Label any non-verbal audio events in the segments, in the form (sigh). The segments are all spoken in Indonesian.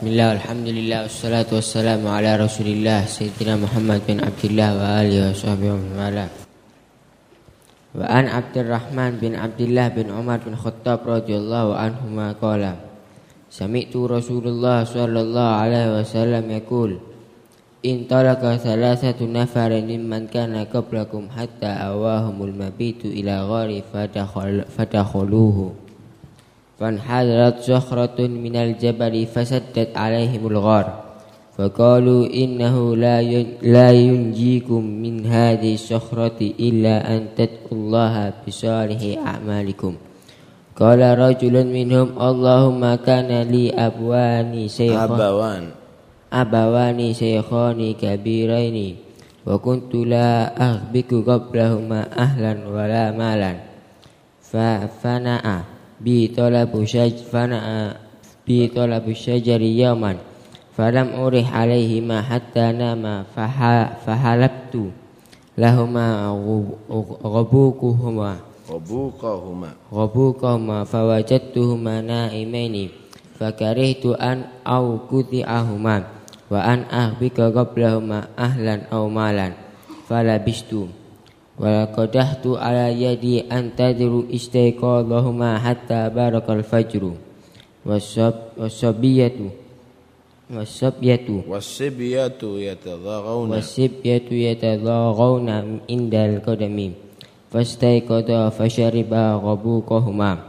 Bismillah, alhamdulillah, wassalatu wassalamu ala rasulillah Sayyidina Muhammad bin Abdullah wa alihi wa sahbihi wa mala Wa an Abdurrahman bin Abdullah bin Umar bin Khattab radhiyallahu anhuma qala. Sami'tu Rasulullah sallallahu alaihi wasallam yaqul In talaka thalathatu nafarin mimman kana qablakum hatta awahumul mabitu ila ghari fadakhuluhu فانحدرت صخرة من الجبل فسدت عليهم الغار فقالوا إنه لا ينجيكم من هذه الصخرة إلا أن تتقوا الله بصالح أعمالكم قال رجل منهم اللهم كان لي أبوان شيخان أبوان أبوان شيخان كبيرين وكنت لا أغبك قبلهما أهلا ولا مالا ففنأ bi talabu syaj fana bi talabu syajari yawman. Falam urih alaihi ma hatta nama fahalabtu lahuma ghabukuhuma ghabukuhuma ghabukuhuma fawajadtuhuma naimaini. Fakarihtu an au kuti'ahuma. Wa an ahbika Walaqadahtu ala yadi antadiru istaiqadahuma hatta barakal fajru wasab wasabiyatu wasabiyatu wasibiyatu yatadhaghawna wasibiyatu yatadhaghawna indal qadami. Fastaiqada fashariba ghabuqahuma.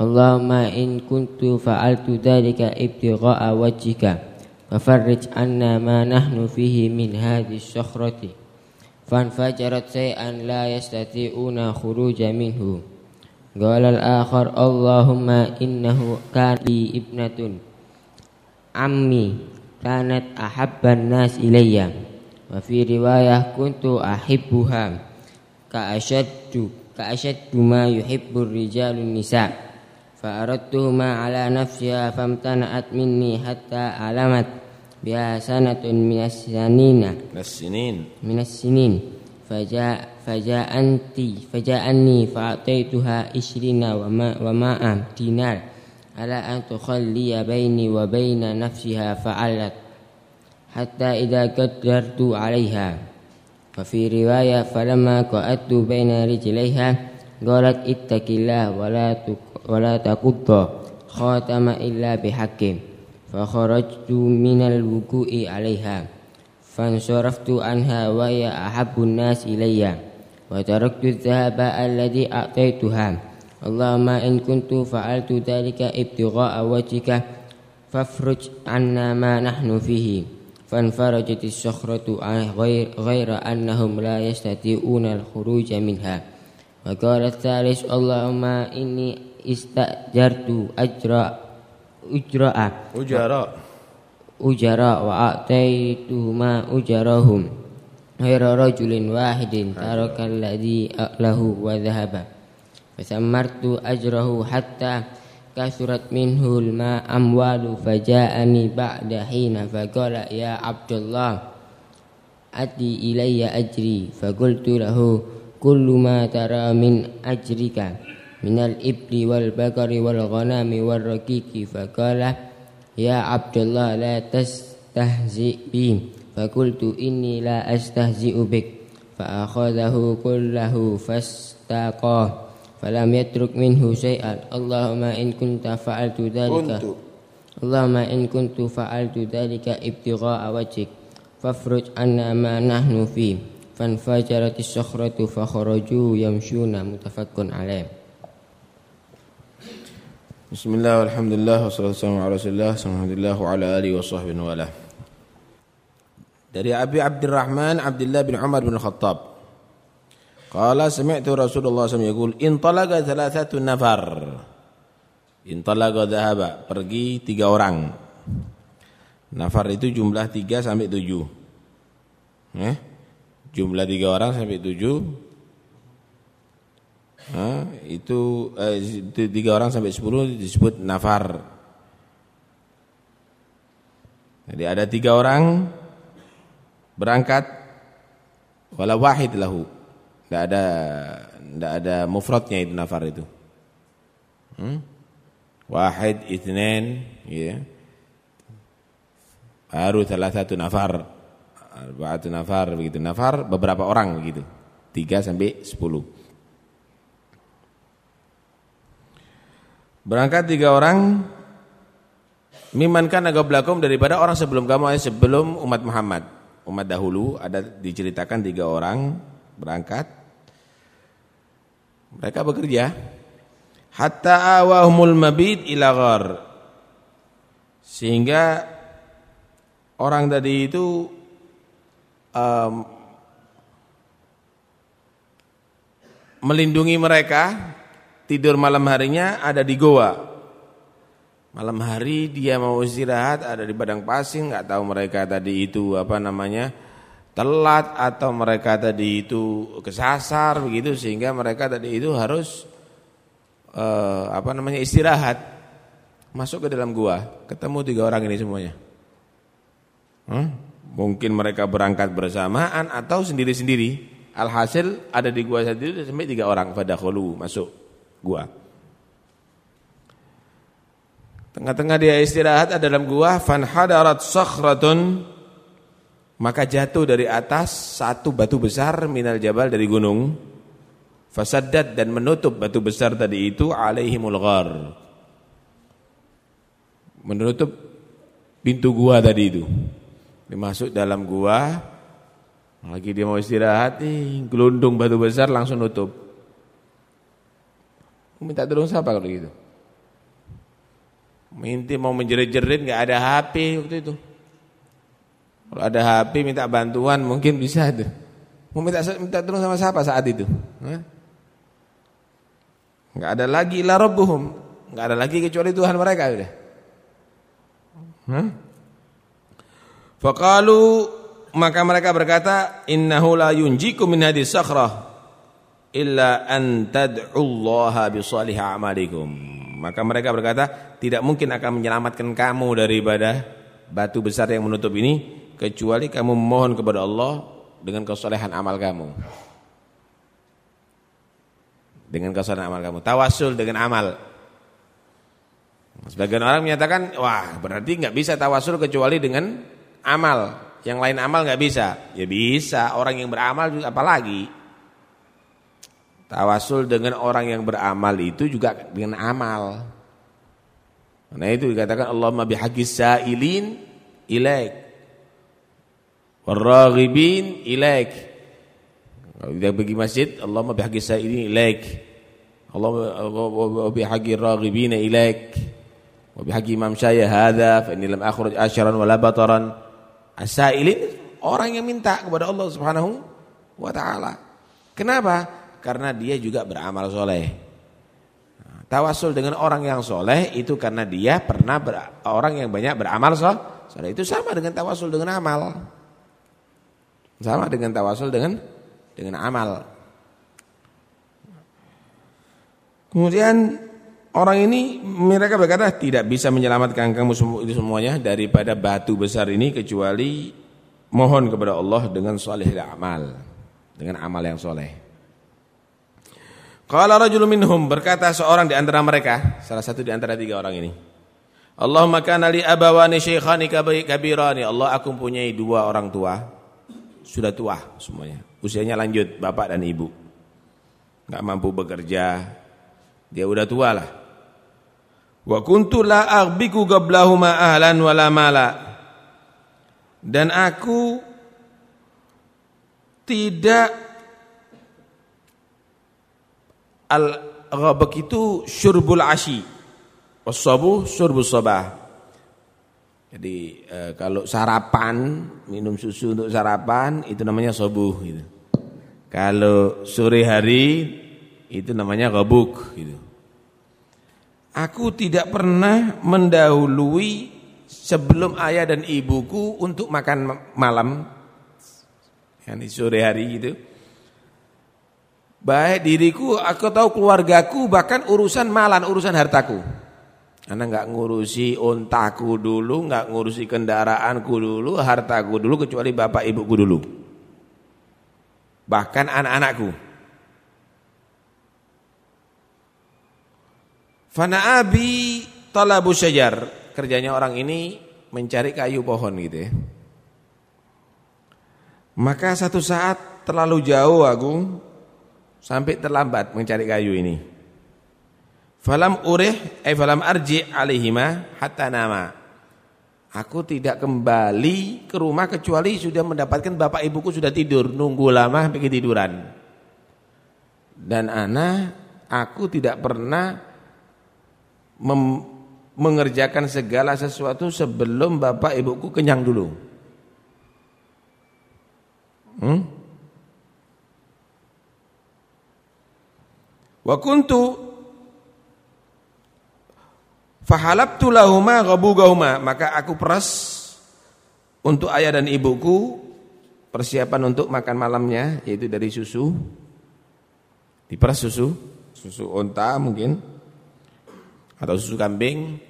Allahumma in kuntu fa'altu dhalika ibtigha'a wajhika. Fafarrij anna ma nahnu fihi min hadhihi syakhrati فانفجرت شيئا لا يستطيعون خروج منه قال الآخر اللهم إنه كان لي ابنة عمي كانت أحب الناس إلي وفي رواية كنت أحبها كأشد كأشد ما يحب الرجال النساء فأردتهما على نفسها فامتنعت مني حتى علمت biha sanatun minas sanina minas sinin minas sinin faja faja'anti faja'anni fa'ataituha ishrina wa ma wa ma'am dinar ala an tukhalliya baini wa baina nafsiha fa'alat hatta idza qaddartu 'alaiha fa fi riwayah falamma qa'adtu baina rijlaiha qalat ittaqillah wa la wa فخرجت من الوقوع عليها فانصرفت عنها وهي أحب الناس إلي وتركت الذهب الذي أعطيتها. اللهم إن كنت فعلت ذلك ابتغاء وجهك فافرج عنا ما نحن فيه. فانفرجت الصخرة غير, غير أنهم لا يستطيعون الخروج منها. وقال الثالث اللهم إني استأجرت أجر ujra'a ujara. Ujara wa a'taituhuma ujarahum ghayra rajulin wahidin taraka alladhi lahu wa dhahaba. Fasammartu ajrahu hatta kasurat minhu ma amwalu faja'ani ba'da hina faqala ya abdullah ati ilayya ajri. Faqultu lahu kullu ma tara min ajrika minal ibli wal bakari wal ghanami wal rakiki faqala ya Abdullah la tastahzi bi fakultu inni la astahzi'u bik fa akhadahu kullahu fastaqa falam yatruk minhu syai'an Allahumma in kunta fa'altu dhalika Allahumma in kuntu fa'altu dhalika ibtigha'a wajhik fafruj anna ma nahnu fi fanfajarat as-sakhratu fa kharaju yamshuna mutafakkun alaih Bismillah, alhamdulillah, wassalatu wassalamu ala wa ala alihi wa sahbihi wa ala. Dari Abi Abdurrahman Abdullah bin Umar bin Khattab. Qala sami'tu Rasulullah SAW yaqul intalaga thalathatu nafar. Intalaga dhahaba, pergi tiga orang. Nafar itu jumlah tiga sampai tujuh. Eh? Jumlah tiga orang sampai tujuh Itu, eh, itu tiga orang sampai sepuluh disebut nafar. Jadi ada tiga orang berangkat wala wahid lahu. Tidak ada tidak ada mufradnya itu nafar itu. Hmm? Wahid, itnen, ya. Baru salah satu nafar. Arba'atu nafar begitu. Nafar beberapa orang begitu. 3 sampai 10. Berangkat tiga orang Miman kana daripada orang sebelum kamu sebelum umat Muhammad. Umat dahulu ada diceritakan tiga orang berangkat. Mereka bekerja hatta awahumul mabit ila ghar. Sehingga orang tadi itu um, melindungi mereka tidur malam harinya ada di goa Malam hari dia mau istirahat ada di padang pasir, nggak tahu mereka tadi itu apa namanya telat atau mereka tadi itu kesasar begitu sehingga mereka tadi itu harus eh, apa namanya istirahat masuk ke dalam gua ketemu tiga orang ini semuanya. Hmm? Mungkin mereka berangkat bersamaan atau sendiri-sendiri. Alhasil ada di gua sendiri sampai tiga orang pada khulu masuk gua. Tengah-tengah dia istirahat ada dalam gua fan hadarat sakhratun maka jatuh dari atas satu batu besar minal jabal dari gunung. Fasaddat dan menutup batu besar tadi itu alaihimul ghar menutup pintu gua tadi itu. Dimasuk dalam gua lagi dia mau istirahat nih gelundung batu besar langsung nutup minta tolong siapa kalau gitu Minti mau menjerit-jerit nggak ada HP waktu itu. Kalau ada HP minta bantuan mungkin bisa tuh. Mau minta minta tolong sama siapa saat itu? Nggak ada lagi la rabbuhum. Nggak ada lagi kecuali Tuhan mereka sudah. Faqalu maka mereka berkata innahu la yunjikum min hadis sakhrah illa an tad'u Allah bi salih a'malikum. Maka mereka berkata, tidak mungkin akan menyelamatkan kamu daripada batu besar yang menutup ini kecuali kamu memohon kepada Allah dengan kesolehan amal kamu. Dengan kesolehan amal kamu, tawasul dengan amal. Sebagian orang menyatakan, wah berarti nggak bisa tawasul kecuali dengan amal. Yang lain amal nggak bisa. Ya bisa, orang yang beramal juga apalagi. Tawasul dengan orang yang beramal itu juga dengan amal. Nah itu dikatakan Allahumma bihaqqis sa'ilin ilaik warraghibin ilaik. Kalau kita pergi masjid, Allahumma bihaqqis sa'ilin ilaik. Allahumma bihaqqir raghibin ilaik. Wa bihaqqi imam syaya hadza fa inni lam akhruj asyaran wala bataran. As-sa'ilin orang yang minta kepada Allah Subhanahu wa taala. Kenapa? Karena dia juga beramal soleh. Tawasul dengan orang yang soleh itu karena dia pernah ber, orang yang banyak beramal soleh. Itu sama dengan tawasul dengan amal. Sama dengan tawasul dengan dengan amal. Kemudian orang ini mereka berkata tidak bisa menyelamatkan kamu itu semuanya daripada batu besar ini kecuali mohon kepada Allah dengan soleh amal, dengan amal yang soleh. Qala rajulun minhum berkata seorang di antara mereka, salah satu di antara tiga orang ini. Allahumma kana li abawani shaykhani kabirani. Allah aku mempunyai dua orang tua. Sudah tua semuanya. Usianya lanjut, bapak dan ibu. Enggak mampu bekerja. Dia udah tua lah. Wa kuntu la aghbiku qablahuma ahlan wala mala. Dan aku tidak Al-ghabak itu syurbul ashi. Wasabu syurbul sabah. Jadi e, kalau sarapan, minum susu untuk sarapan itu namanya subuh gitu. Kalau sore hari itu namanya ghabuk gitu. Aku tidak pernah mendahului sebelum ayah dan ibuku untuk makan malam. Yang di sore hari gitu Baik diriku, aku tahu keluargaku, bahkan urusan malan, urusan hartaku. Karena nggak ngurusi untaku dulu, nggak ngurusi kendaraanku dulu, hartaku dulu, kecuali bapak ibuku dulu. Bahkan anak-anakku. Fana abi talabu syajar. Kerjanya orang ini mencari kayu pohon gitu ya. Maka satu saat terlalu jauh aku sampai terlambat mencari kayu ini. Falam urih eh falam arji alaihima hatta nama. Aku tidak kembali ke rumah kecuali sudah mendapatkan bapak ibuku sudah tidur, nunggu lama sampai ketiduran. Dan anak aku tidak pernah mengerjakan segala sesuatu sebelum bapak ibuku kenyang dulu. Hmm? Wa kuntu fahalabtu lahuma ghabugahuma. Maka aku peras untuk ayah dan ibuku persiapan untuk makan malamnya yaitu dari susu. Diperas susu susu onta mungkin atau susu kambing.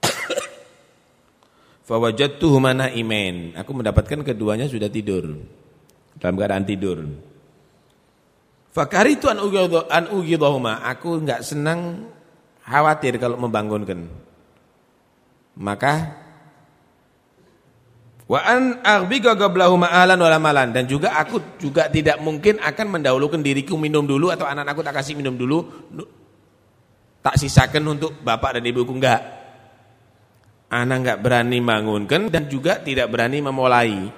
(coughs) Fawajadtuhuma naimain. Aku mendapatkan keduanya sudah tidur dalam keadaan tidur fakaritu an an ugidhahuma aku enggak senang khawatir kalau membangunkan maka wa an aghbiga qablahuma ahlan wala malan dan juga aku juga tidak mungkin akan mendahulukan diriku minum dulu atau anak aku tak kasih minum dulu tak sisakan untuk bapak dan ibuku enggak. Anak enggak berani bangunkan dan juga tidak berani memulai.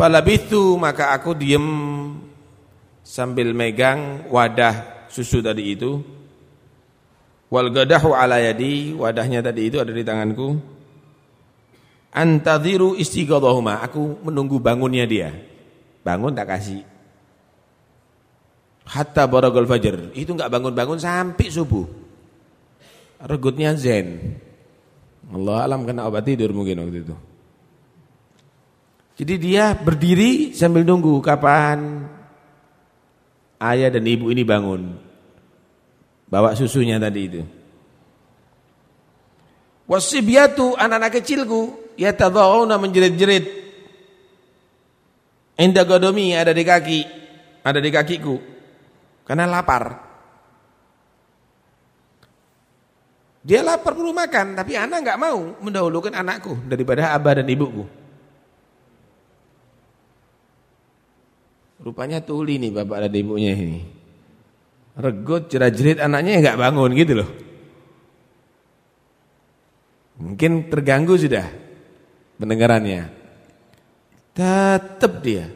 Falabithu maka aku diem sambil megang wadah susu tadi itu. Wal gadahu ala yadi, wadahnya tadi itu ada di tanganku. Antadhiru istighadhahuma, aku menunggu bangunnya dia. Bangun tak kasih hatta baragul fajr. Itu enggak bangun-bangun sampai subuh. Regutnya zen. Allah alam kena obat tidur mungkin waktu itu. Jadi dia berdiri sambil nunggu kapan ayah dan ibu ini bangun. Bawa susunya tadi itu. Wasibyatu anak-anak kecilku yatadhauna menjerit-jerit. Inda godomi ada di kaki, ada di kakiku. Karena lapar. Dia lapar perlu makan, tapi anak nggak mau mendahulukan anakku daripada abah dan ibuku. Rupanya tuli nih bapak dan ibunya ini. Regut jerat-jerit anaknya nggak bangun gitu loh. Mungkin terganggu sudah pendengarannya. Tetap dia.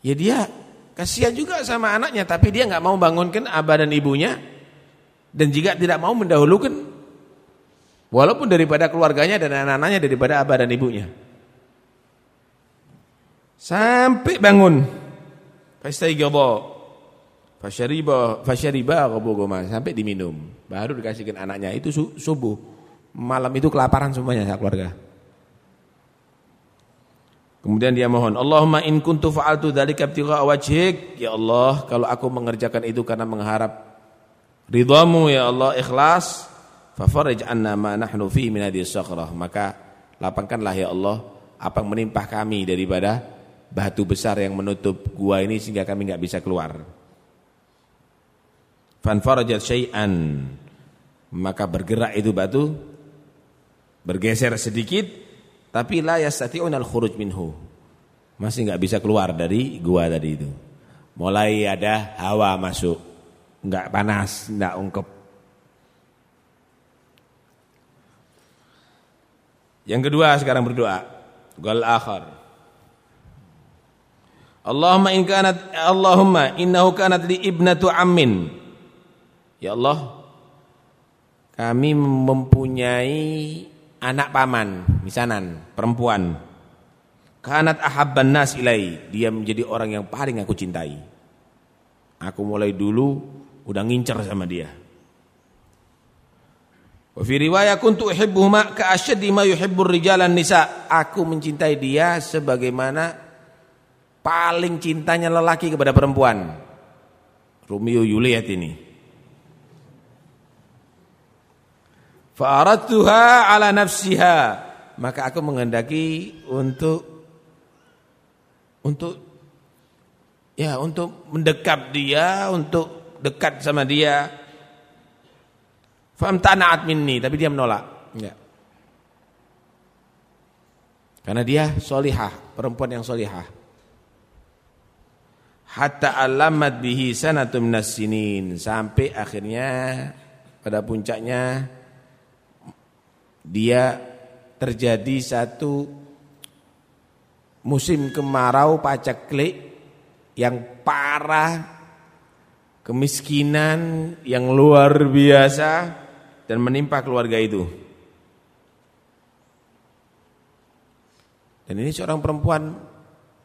Ya dia Kasihan juga sama anaknya, tapi dia nggak mau bangunkan abah dan ibunya dan juga tidak mau mendahulukan walaupun daripada keluarganya dan anak-anaknya daripada abah dan ibunya. Sampai bangun. Fastaigaba. Fasyariba, fasyariba goma sampai diminum. Baru dikasihkan anaknya itu subuh. Malam itu kelaparan semuanya keluarga. Kemudian dia mohon, Allahumma in kuntu fa'altu dzalika ibtigha'a wajhik, ya Allah, kalau aku mengerjakan itu karena mengharap ridhamu ya Allah ikhlas, fa farij anna ma nahnu fi min hadhihi maka lapangkanlah ya Allah apa yang menimpa kami daripada batu besar yang menutup gua ini sehingga kami enggak bisa keluar. Fan farajat syai'an, maka bergerak itu batu bergeser sedikit tapi la yastati'un al-khuruj minhu. Masih enggak bisa keluar dari gua tadi itu. Mulai ada hawa masuk. Enggak panas, enggak ungkep. Yang kedua sekarang berdoa. Gal akhar. Allahumma in kanat Allahumma innahu kanat li ibnatu ammin. Ya Allah, kami mempunyai anak paman, misanan, perempuan. Kanat ahabban nas ilai, dia menjadi orang yang paling aku cintai. Aku mulai dulu udah ngincer sama dia. Wa fi riwayah kuntu uhibbuhuma ka asyaddi ma yuhibbur rijalan nisa. Aku mencintai dia sebagaimana paling cintanya lelaki kepada perempuan. Romeo Juliet ini. Fa'aradtuha ala nafsiha. Maka aku menghendaki untuk untuk ya untuk mendekap dia, untuk dekat sama dia. Famtana'at minni, tapi dia menolak. Enggak. Karena dia solihah, perempuan yang solihah. Hatta alamat bihi sanatum nasinin sampai akhirnya pada puncaknya dia terjadi satu musim kemarau paceklik yang parah, kemiskinan yang luar biasa dan menimpa keluarga itu. Dan ini seorang perempuan,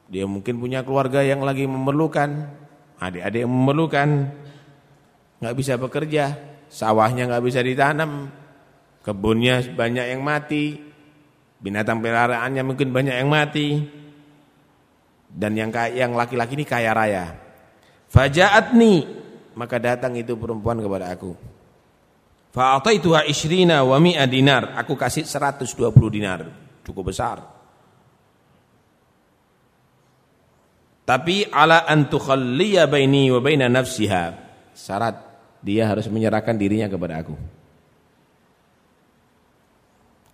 dia mungkin punya keluarga yang lagi memerlukan, adik-adik yang memerlukan, nggak bisa bekerja, sawahnya nggak bisa ditanam, kebunnya banyak yang mati, binatang peliharaannya mungkin banyak yang mati, dan yang yang laki-laki ini kaya raya. Fajaatni, maka datang itu perempuan kepada aku. Fa'ataituha ishrina wa mi'a dinar, aku kasih 120 dinar, cukup besar. Tapi ala an tukhalliya baini wa baina nafsiha. Syarat dia harus menyerahkan dirinya kepada aku.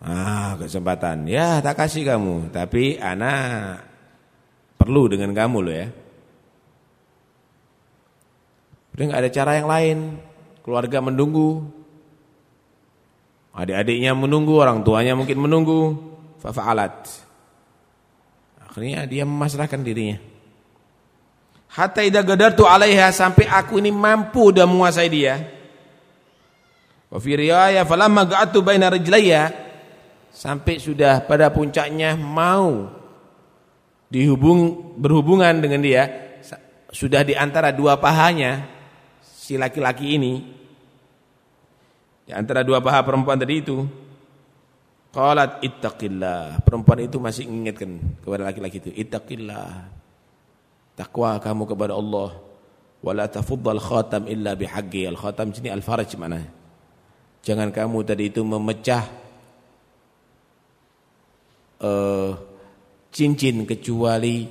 Ah, kesempatan. Ya, tak kasih kamu, tapi anak perlu dengan kamu loh ya. Udah enggak ada cara yang lain. Keluarga menunggu. Adik-adiknya menunggu, orang tuanya mungkin menunggu. Fafa'alat. Akhirnya dia memasrahkan dirinya. Hatta idza gadartu 'alaiha sampai aku ini mampu dan menguasai dia. Wa fi riwayah falamma ga'atu baina rijlayya sampai sudah pada puncaknya mau dihubung berhubungan dengan dia sudah di antara dua pahanya si laki-laki ini di antara dua paha perempuan tadi itu qalat ittaqillah perempuan itu masih mengingatkan kepada laki-laki itu ittaqillah takwa kamu kepada Allah. Wala tafuddal khatam illa bihaqqi al khatam sini al faraj mana jangan kamu tadi itu memecah uh, cincin kecuali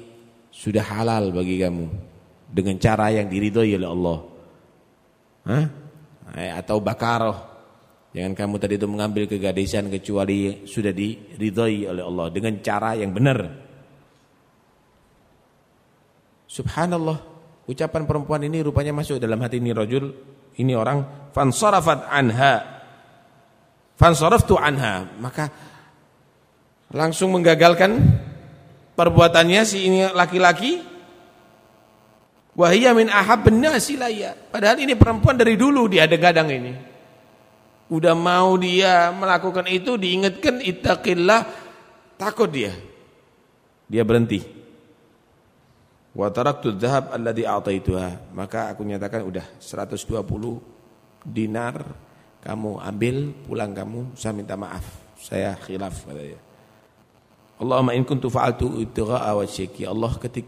sudah halal bagi kamu. Dengan cara yang diridhoi oleh Allah. Hah? Eh, atau bakaroh. Jangan kamu tadi itu mengambil kegadisan kecuali sudah diridhoi oleh Allah. Dengan cara yang benar Subhanallah, ucapan perempuan ini rupanya masuk dalam hati ini rajul, ini orang fansarafat anha. Fansaraftu anha, maka langsung menggagalkan perbuatannya si ini laki-laki. Wahia min ahabban nasi Padahal ini perempuan dari dulu dia ada gadang ini. Udah mau dia melakukan itu diingatkan ittaqillah takut dia. Dia berhenti. Wa taraktu dhahab alladhi a'taituha. Maka aku nyatakan udah 120 dinar kamu ambil pulang kamu saya minta maaf. Saya khilaf katanya. Allahumma in kuntu fa'altu ibtigha'a wajhiki. Allah ketik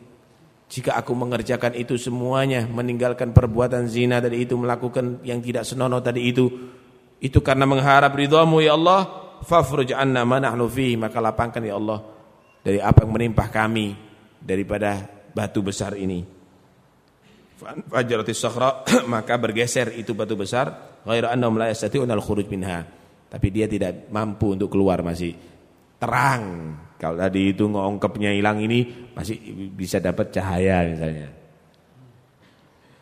jika aku mengerjakan itu semuanya, meninggalkan perbuatan zina tadi itu, melakukan yang tidak senonoh tadi itu, itu karena mengharap ridhamu ya Allah, fafruj anna ma nahnu maka lapangkan ya Allah dari apa yang menimpa kami daripada batu besar ini. Fajratis sakhra (clears throat) maka bergeser itu batu besar ghairu annahum la yastati'una al-khuruj minha. Tapi dia tidak mampu untuk keluar masih terang. Kalau tadi itu ngongkepnya hilang ini masih bisa dapat cahaya misalnya.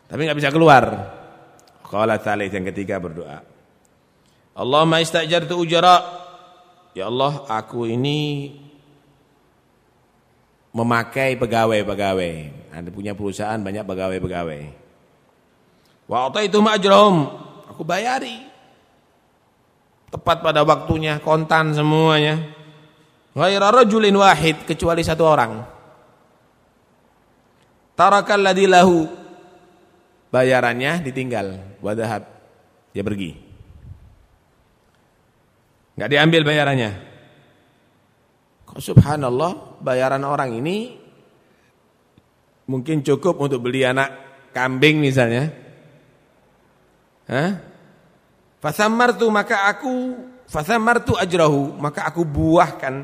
Tapi nggak bisa keluar. Qala tsalits yang ketiga berdoa. Allahumma istajartu ujara. Ya Allah, aku ini memakai pegawai-pegawai. Anda punya perusahaan banyak pegawai-pegawai. Wa itu ajrahum. Aku bayari. Tepat pada waktunya, kontan semuanya. Ghaira rajulin wahid kecuali satu orang. Tarakal ladzi lahu. Bayarannya ditinggal, wadahab. Dia pergi. Enggak diambil bayarannya. Subhanallah, bayaran orang ini mungkin cukup untuk beli anak kambing misalnya. Hah? Fasamartu maka aku fasamartu ajrahu, maka aku buahkan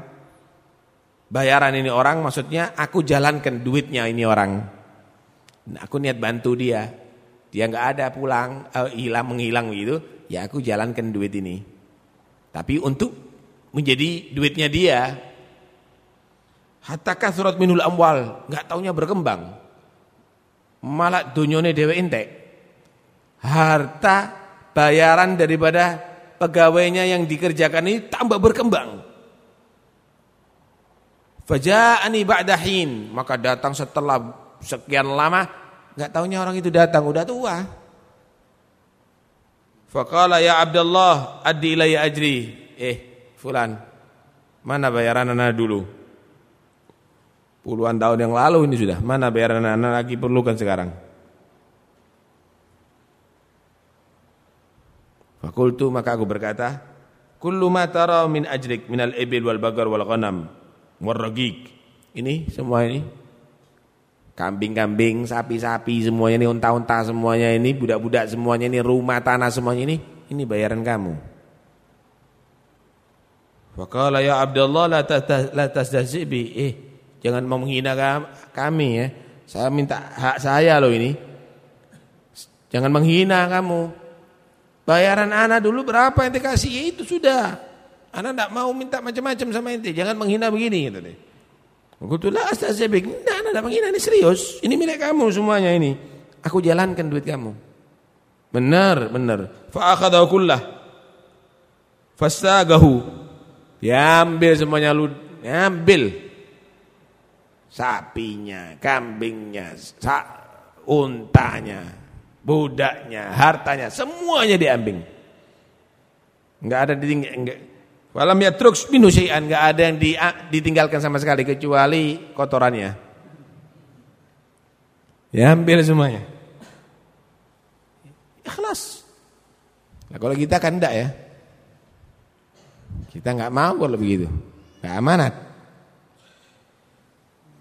bayaran ini orang, maksudnya aku jalankan duitnya ini orang. Nah, aku niat bantu dia. Dia nggak ada pulang, uh, hilang menghilang gitu. ya aku jalankan duit ini. Tapi untuk menjadi duitnya dia. Hatta surat minul amwal, nggak taunya berkembang. Malah dunyone dewe entek. Harta bayaran daripada pegawainya yang dikerjakan ini tambah berkembang. Faja'ani ba'dahin, maka datang setelah sekian lama, nggak taunya orang itu datang udah tua. Faqala ya Abdullah addi ilayya ajri. Eh, fulan. Mana bayaran anak dulu? Puluhan tahun yang lalu ini sudah. Mana bayaran anak lagi perlukan sekarang? Fakultu maka aku berkata, Kullu ma tara min ajrik minal ibil wal bagar wal ghanam warragik. Ini semua ini kambing-kambing, sapi-sapi semuanya ini unta-unta semuanya ini budak-budak semuanya ini rumah tanah semuanya ini ini bayaran kamu. Faqala ya Abdullah la la tasdasibi. Eh, jangan menghina kami ya. Saya minta hak saya loh ini. Jangan menghina kamu. Bayaran anak dulu berapa yang dikasih ya itu sudah. Anak tidak mau minta macam-macam sama ente. Jangan menghina begini gitu deh. Gitulah astazabik. Tidak, anak tidak menghina ini serius. Ini milik kamu semuanya ini. Aku jalankan duit kamu. Benar, benar. Fa'akhadahu kullah. Fastagahu. Diambil semuanya lu. Ambil. Sapinya, kambingnya, sa untanya, budaknya, hartanya, semuanya diambil. Enggak ada ditinggal enggak Walam yatruk minhu syai'an, enggak ada yang di, ditinggalkan sama sekali kecuali kotorannya. Ya ambil semuanya. Ikhlas. Nah, kalau kita kan enggak ya. Kita enggak mau kalau begitu. Enggak amanat.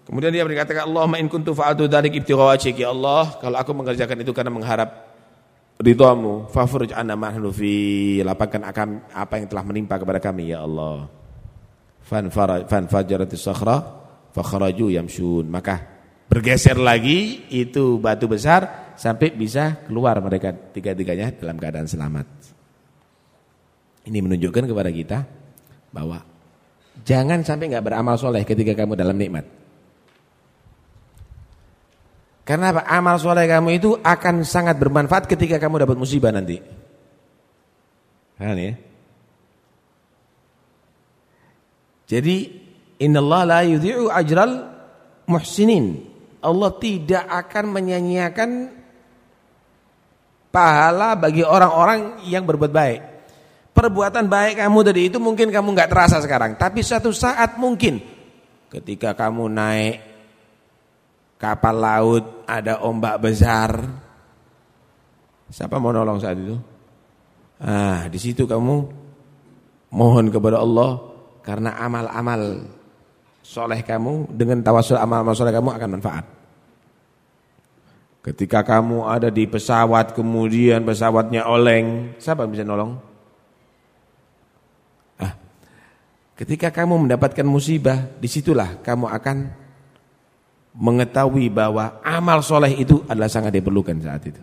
Kemudian dia berkata, Allahumma in kuntu fa'altu dzalik ibtigha wajhik ya Allah, kalau aku mengerjakan itu karena mengharap ridhamu, fafruj anna ma fi lapangkan akan apa yang telah menimpa kepada kami ya Allah. Fan fajaratis sakhra fakharaju yamshun. Maka bergeser lagi itu batu besar sampai bisa keluar mereka tiga-tiganya dalam keadaan selamat. Ini menunjukkan kepada kita bahwa jangan sampai enggak beramal soleh ketika kamu dalam nikmat. Karena apa? Amal soleh kamu itu akan sangat bermanfaat ketika kamu dapat musibah nanti. Kan ya? Jadi innallaha la yudhi'u ajral muhsinin. Allah tidak akan menyanyiakan pahala bagi orang-orang yang berbuat baik. Perbuatan baik kamu tadi itu mungkin kamu nggak terasa sekarang, tapi suatu saat mungkin ketika kamu naik kapal laut, ada ombak besar. Siapa mau nolong saat itu? Ah, di situ kamu mohon kepada Allah karena amal-amal soleh kamu dengan tawasul amal-amal soleh kamu akan manfaat. Ketika kamu ada di pesawat kemudian pesawatnya oleng, siapa bisa nolong? Ah, ketika kamu mendapatkan musibah, di situlah kamu akan mengetahui bahwa amal soleh itu adalah sangat diperlukan saat itu.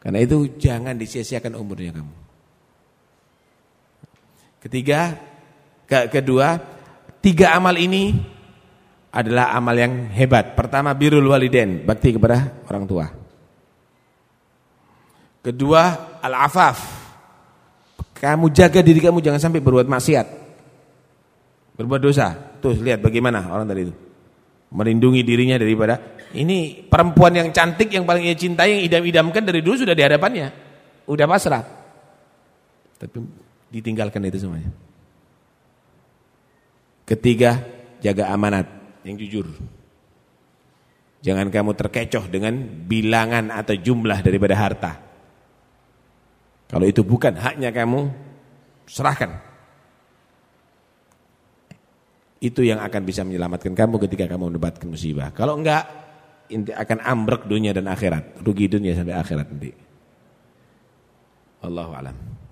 Karena itu jangan disia-siakan umurnya kamu. Ketiga, ke kedua, tiga amal ini adalah amal yang hebat. Pertama, birul waliden, bakti kepada orang tua. Kedua, al-afaf. Kamu jaga diri kamu jangan sampai berbuat maksiat. Berbuat dosa. Tuh lihat bagaimana orang tadi itu melindungi dirinya daripada ini perempuan yang cantik yang paling ia cintai yang idam-idamkan dari dulu sudah di hadapannya. Udah pasrah. Tapi ditinggalkan itu semuanya. Ketiga jaga amanat yang jujur. Jangan kamu terkecoh dengan bilangan atau jumlah daripada harta. Kalau itu bukan haknya kamu serahkan itu yang akan bisa menyelamatkan kamu ketika kamu mendapatkan musibah. Kalau enggak, inti akan ambruk dunia dan akhirat. Rugi dunia sampai akhirat nanti. Allahu a'lam.